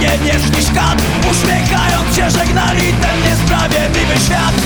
nie wnieśli szkad Uśmiechając się żegnali ten niesprawiedliwy świat.